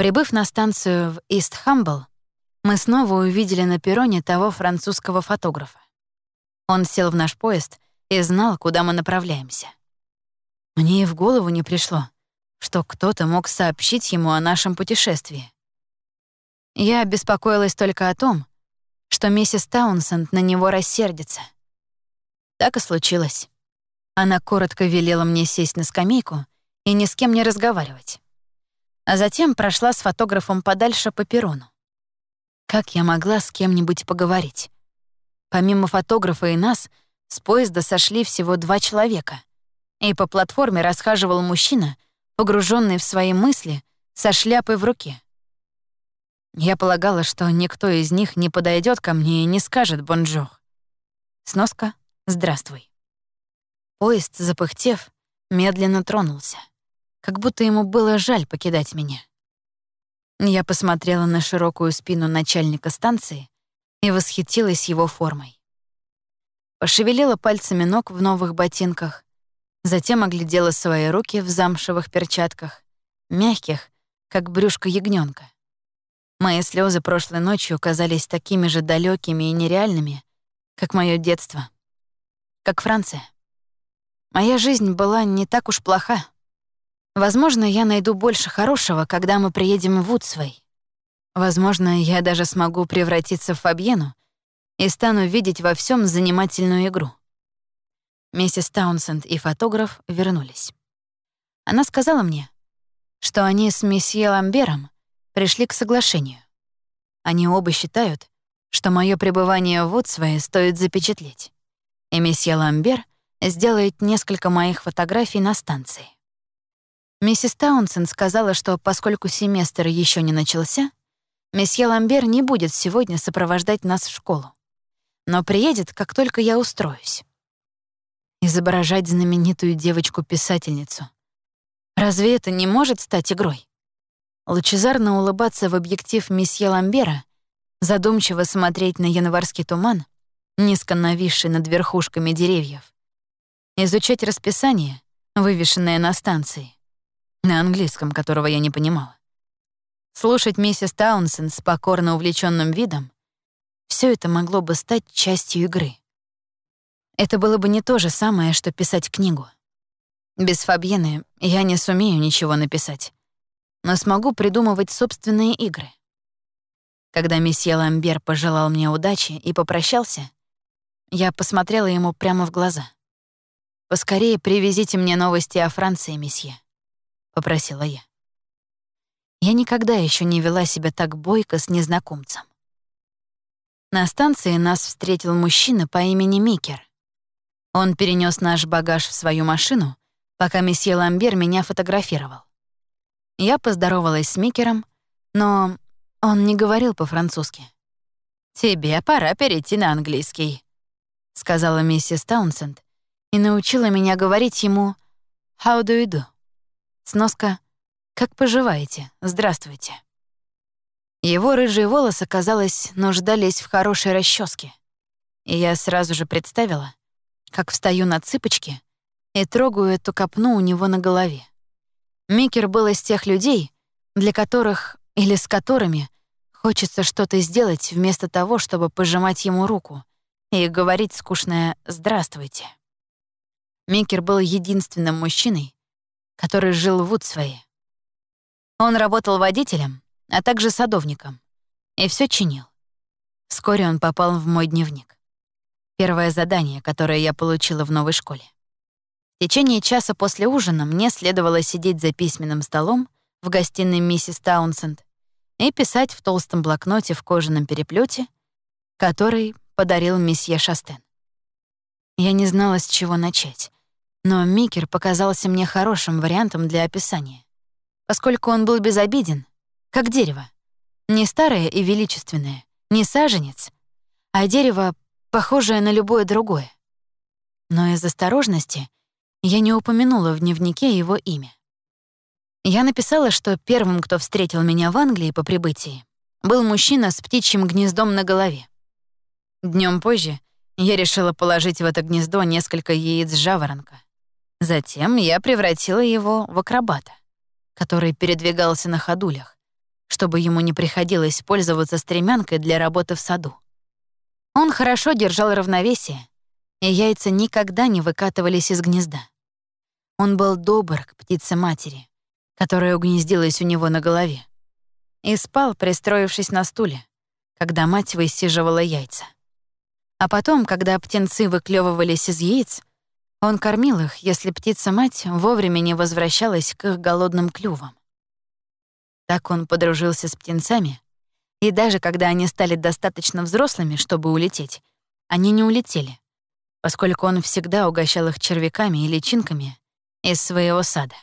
Прибыв на станцию в Ист-Хамбл, мы снова увидели на перроне того французского фотографа. Он сел в наш поезд и знал, куда мы направляемся. Мне и в голову не пришло, что кто-то мог сообщить ему о нашем путешествии. Я беспокоилась только о том, что миссис Таунсенд на него рассердится. Так и случилось. Она коротко велела мне сесть на скамейку и ни с кем не разговаривать. А затем прошла с фотографом подальше по перрону. Как я могла с кем-нибудь поговорить? Помимо фотографа и нас, с поезда сошли всего два человека, и по платформе расхаживал мужчина, погруженный в свои мысли, со шляпой в руке. Я полагала, что никто из них не подойдет ко мне и не скажет «бонжур». Сноска «Здравствуй». Поезд, запыхтев, медленно тронулся, как будто ему было жаль покидать меня. Я посмотрела на широкую спину начальника станции и восхитилась его формой. Пошевелила пальцами ног в новых ботинках, затем оглядела свои руки в замшевых перчатках, мягких, как брюшко ягненка. Мои слезы прошлой ночью казались такими же далекими и нереальными, как мое детство, как Франция. Моя жизнь была не так уж плоха. Возможно, я найду больше хорошего, когда мы приедем в Удсвей. Возможно, я даже смогу превратиться в Фабьену и стану видеть во всем занимательную игру. Миссис Таунсенд и фотограф вернулись. Она сказала мне, что они с месье Ламбером пришли к соглашению. Они оба считают, что мое пребывание в Удсвее стоит запечатлеть. И месье Ламбер сделает несколько моих фотографий на станции. Миссис Таунсен сказала, что поскольку семестр еще не начался, месье Ламбер не будет сегодня сопровождать нас в школу, но приедет, как только я устроюсь. Изображать знаменитую девочку-писательницу. Разве это не может стать игрой? лучезарно улыбаться в объектив месье Ламбера, задумчиво смотреть на январский туман, низко нависший над верхушками деревьев, изучать расписание, вывешенное на станции, на английском, которого я не понимала, слушать миссис Таунсен с покорно увлеченным видом, все это могло бы стать частью игры. Это было бы не то же самое, что писать книгу. Без Фабьены я не сумею ничего написать но смогу придумывать собственные игры. Когда месье Ламбер пожелал мне удачи и попрощался, я посмотрела ему прямо в глаза. «Поскорее привезите мне новости о Франции, месье», — попросила я. Я никогда еще не вела себя так бойко с незнакомцем. На станции нас встретил мужчина по имени Микер. Он перенес наш багаж в свою машину, пока месье Ламбер меня фотографировал. Я поздоровалась с Микером, но он не говорил по-французски. «Тебе пора перейти на английский», — сказала миссис Таунсенд и научила меня говорить ему «How do you do?» Сноска «Как поживаете? Здравствуйте». Его рыжие волосы, казалось, нуждались в хорошей расческе, и я сразу же представила, как встаю на цыпочки и трогаю эту копну у него на голове. Микер был из тех людей, для которых или с которыми хочется что-то сделать вместо того, чтобы пожимать ему руку и говорить скучное «здравствуйте». Микер был единственным мужчиной, который жил в Удсвее. Он работал водителем, а также садовником, и все чинил. Вскоре он попал в мой дневник. Первое задание, которое я получила в новой школе. В течение часа после ужина мне следовало сидеть за письменным столом в гостиной миссис Таунсенд и писать в толстом блокноте в кожаном переплете, который подарил месье Шастен. Я не знала, с чего начать, но Микер показался мне хорошим вариантом для описания, поскольку он был безобиден, как дерево, не старое и величественное, не саженец, а дерево, похожее на любое другое. Но из осторожности — я не упомянула в дневнике его имя. Я написала, что первым, кто встретил меня в Англии по прибытии, был мужчина с птичьим гнездом на голове. Днем позже я решила положить в это гнездо несколько яиц жаворонка. Затем я превратила его в акробата, который передвигался на ходулях, чтобы ему не приходилось пользоваться стремянкой для работы в саду. Он хорошо держал равновесие, и яйца никогда не выкатывались из гнезда. Он был добр к птице-матери, которая угнездилась у него на голове, и спал, пристроившись на стуле, когда мать высиживала яйца. А потом, когда птенцы выклевывались из яиц, он кормил их, если птица-мать вовремя не возвращалась к их голодным клювам. Так он подружился с птенцами, и даже когда они стали достаточно взрослыми, чтобы улететь, они не улетели, поскольку он всегда угощал их червяками и личинками из своего сада.